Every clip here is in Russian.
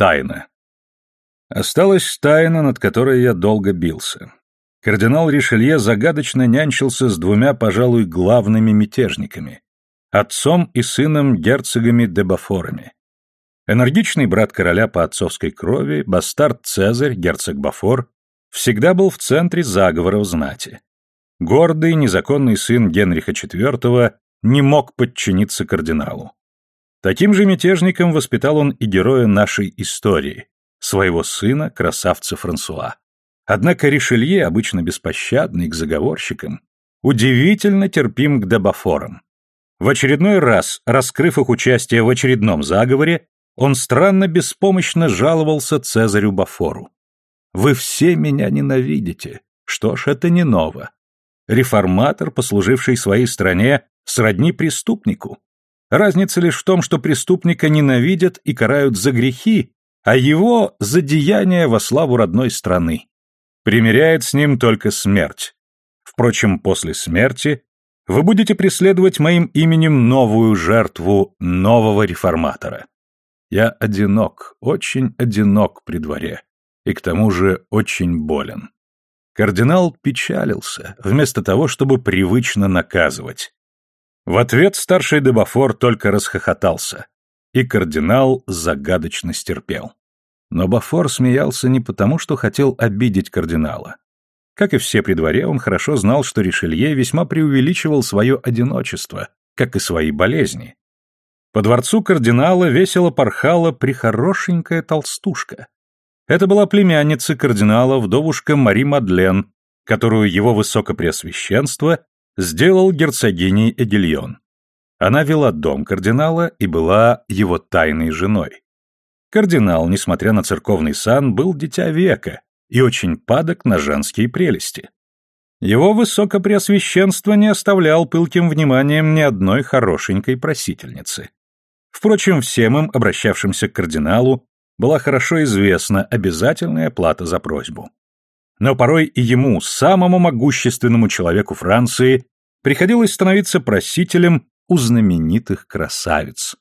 Тайна. Осталась тайна, над которой я долго бился. Кардинал Ришелье загадочно нянчился с двумя, пожалуй, главными мятежниками – отцом и сыном герцогами де Бафорами. Энергичный брат короля по отцовской крови, бастард Цезарь, герцог Бафор, всегда был в центре заговоров знати. Гордый, незаконный сын Генриха IV не мог подчиниться кардиналу. Таким же мятежником воспитал он и героя нашей истории, своего сына, красавца Франсуа. Однако Ришелье, обычно беспощадный к заговорщикам, удивительно терпим к дебафорам. В очередной раз, раскрыв их участие в очередном заговоре, он странно беспомощно жаловался Цезарю Бафору. «Вы все меня ненавидите. Что ж, это не ново. Реформатор, послуживший своей стране, сродни преступнику. Разница лишь в том, что преступника ненавидят и карают за грехи, а его за деяния во славу родной страны. Примеряет с ним только смерть. Впрочем, после смерти вы будете преследовать моим именем новую жертву нового реформатора. Я одинок, очень одинок при дворе, и к тому же очень болен. Кардинал печалился, вместо того, чтобы привычно наказывать. В ответ старший Дебафор только расхохотался, и кардинал загадочно стерпел. Но Бафор смеялся не потому, что хотел обидеть кардинала. Как и все при дворе, он хорошо знал, что Ришелье весьма преувеличивал свое одиночество, как и свои болезни. По дворцу кардинала весело порхала прихорошенькая толстушка. Это была племянница кардинала, вдовушка Мари Мадлен, которую его высокопреосвященство сделал герцогиней Эгильон. Она вела дом кардинала и была его тайной женой. Кардинал, несмотря на церковный сан, был дитя века и очень падок на женские прелести. Его высокопреосвященство не оставлял пылким вниманием ни одной хорошенькой просительницы. Впрочем, всем им, обращавшимся к кардиналу, была хорошо известна обязательная плата за просьбу. Но порой и ему, самому могущественному человеку Франции, приходилось становиться просителем у знаменитых красавиц.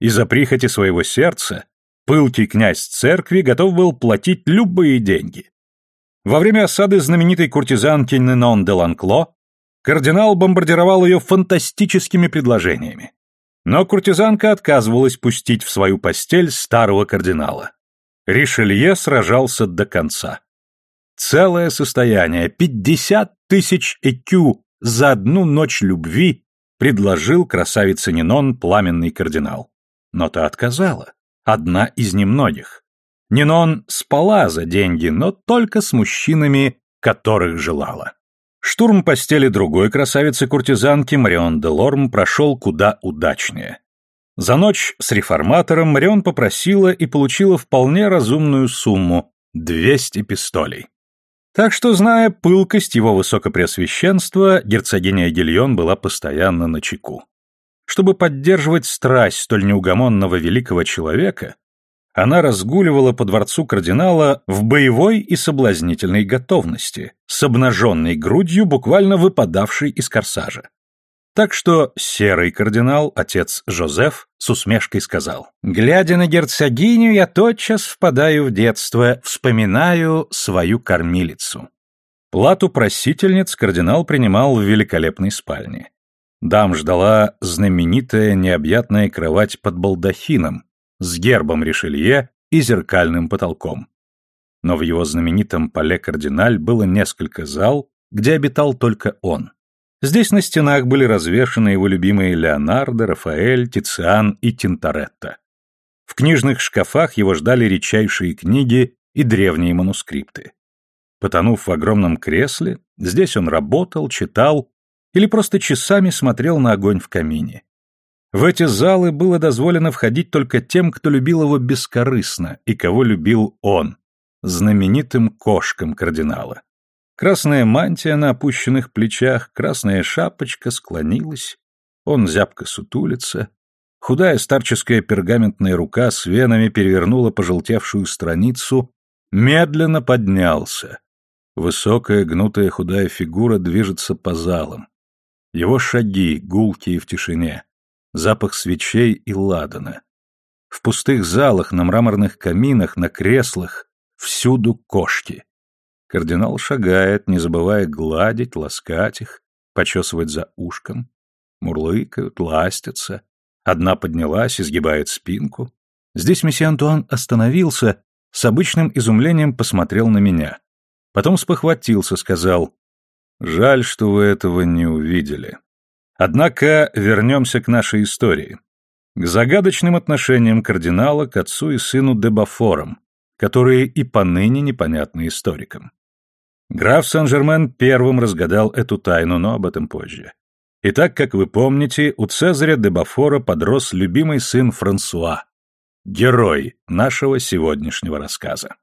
Из-за прихоти своего сердца пылкий князь церкви готов был платить любые деньги. Во время осады знаменитой куртизанки Ненон де Ланкло кардинал бомбардировал ее фантастическими предложениями. Но куртизанка отказывалась пустить в свою постель старого кардинала. Ришелье сражался до конца. Целое состояние, пятьдесят тысяч экю за одну ночь любви предложил красавице Нинон пламенный кардинал. Но та отказала, одна из немногих. Нинон спала за деньги, но только с мужчинами, которых желала. Штурм постели другой красавицы-куртизанки Марион де Лорм прошел куда удачнее. За ночь с реформатором Марион попросила и получила вполне разумную сумму – 200 пистолей. Так что, зная пылкость его высокопреосвященства, герцогиня Гильон была постоянно на чеку. Чтобы поддерживать страсть столь неугомонного великого человека, она разгуливала по дворцу кардинала в боевой и соблазнительной готовности, с обнаженной грудью, буквально выпадавшей из корсажа. Так что серый кардинал, отец Жозеф, с усмешкой сказал, «Глядя на герцогиню, я тотчас впадаю в детство, вспоминаю свою кормилицу». Плату просительниц кардинал принимал в великолепной спальне. Дам ждала знаменитая необъятная кровать под балдахином, с гербом Ришелье и зеркальным потолком. Но в его знаменитом поле кардиналь было несколько зал, где обитал только он. Здесь на стенах были развешаны его любимые Леонардо, Рафаэль, Тициан и Тинторетто. В книжных шкафах его ждали редчайшие книги и древние манускрипты. Потонув в огромном кресле, здесь он работал, читал или просто часами смотрел на огонь в камине. В эти залы было дозволено входить только тем, кто любил его бескорыстно и кого любил он, знаменитым кошкам кардинала. Красная мантия на опущенных плечах, красная шапочка склонилась, он зябко сутулится, худая старческая пергаментная рука с венами перевернула пожелтевшую страницу, медленно поднялся. Высокая, гнутая, худая фигура движется по залам. Его шаги, гулкие в тишине запах свечей и ладана. В пустых залах, на мраморных каминах, на креслах, всюду кошки. Кардинал шагает, не забывая гладить, ласкать их, почесывать за ушком. Мурлыкают, ластятся. Одна поднялась, изгибает спинку. Здесь месье Антуан остановился, с обычным изумлением посмотрел на меня. Потом спохватился, сказал, «Жаль, что вы этого не увидели. Однако вернемся к нашей истории. К загадочным отношениям кардинала к отцу и сыну Дебафорам, которые и поныне непонятны историкам. Граф Сен-Жермен первым разгадал эту тайну, но об этом позже. Итак, как вы помните, у Цезаря де Бафора подрос любимый сын Франсуа, герой нашего сегодняшнего рассказа.